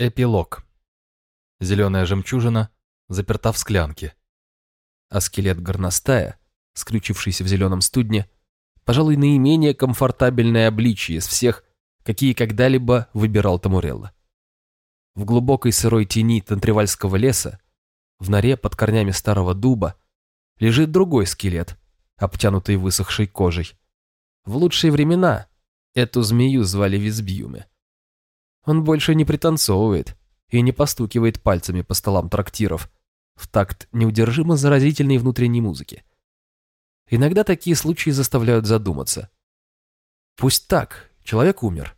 Эпилог. Зеленая жемчужина заперта в склянке, а скелет горностая, скрючившийся в зеленом студне, пожалуй, наименее комфортабельное обличие из всех, какие когда-либо выбирал Тамурелла. В глубокой сырой тени Тантривальского леса, в норе под корнями старого дуба, лежит другой скелет, обтянутый высохшей кожей. В лучшие времена эту змею звали Визбьюме. Он больше не пританцовывает и не постукивает пальцами по столам трактиров в такт неудержимо заразительной внутренней музыки. Иногда такие случаи заставляют задуматься. Пусть так, человек умер.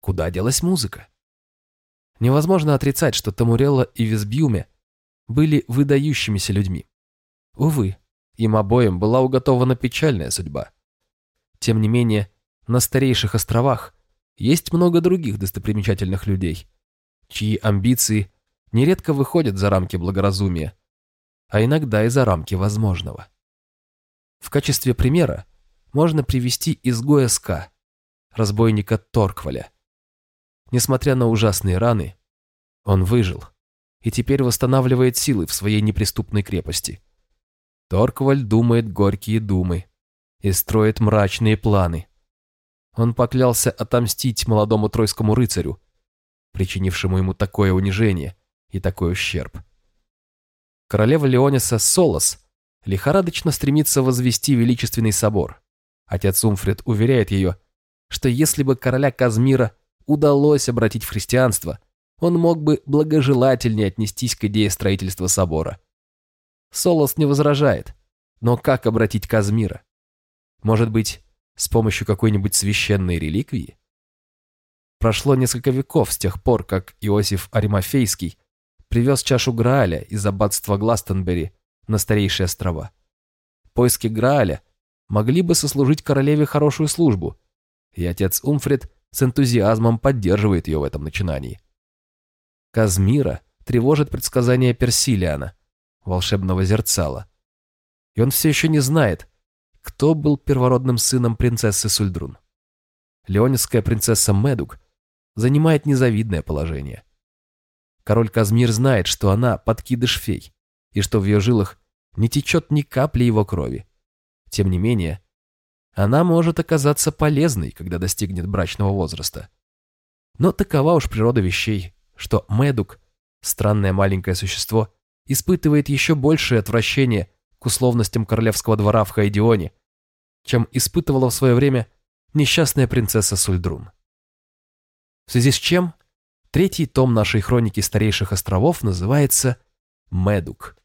Куда делась музыка? Невозможно отрицать, что Тамурелла и Визбьюме были выдающимися людьми. Увы, им обоим была уготована печальная судьба. Тем не менее, на старейших островах есть много других достопримечательных людей, чьи амбиции нередко выходят за рамки благоразумия, а иногда и за рамки возможного. В качестве примера можно привести изгоя Ска, разбойника Торкваля. Несмотря на ужасные раны, он выжил и теперь восстанавливает силы в своей неприступной крепости. Торкваль думает горькие думы и строит мрачные планы – он поклялся отомстить молодому тройскому рыцарю, причинившему ему такое унижение и такой ущерб. Королева Леониса Солос лихорадочно стремится возвести величественный собор. Отец Умфред уверяет ее, что если бы короля Казмира удалось обратить в христианство, он мог бы благожелательнее отнестись к идее строительства собора. Солос не возражает, но как обратить Казмира? Может быть, с помощью какой-нибудь священной реликвии? Прошло несколько веков с тех пор, как Иосиф Аримафейский привез чашу Грааля из аббатства Гластонбери на старейшие острова. Поиски Грааля могли бы сослужить королеве хорошую службу, и отец Умфред с энтузиазмом поддерживает ее в этом начинании. Казмира тревожит предсказание Персилиана, волшебного зерцала. И он все еще не знает, кто был первородным сыном принцессы Сульдрун. Леонисская принцесса Медук занимает незавидное положение. Король Казмир знает, что она подкидыш фей, и что в ее жилах не течет ни капли его крови. Тем не менее, она может оказаться полезной, когда достигнет брачного возраста. Но такова уж природа вещей, что Медук, странное маленькое существо, испытывает еще большее отвращение к условностям королевского двора в Хайдионе, чем испытывала в свое время несчастная принцесса Сульдрун. В связи с чем третий том нашей хроники старейших островов называется «Медук».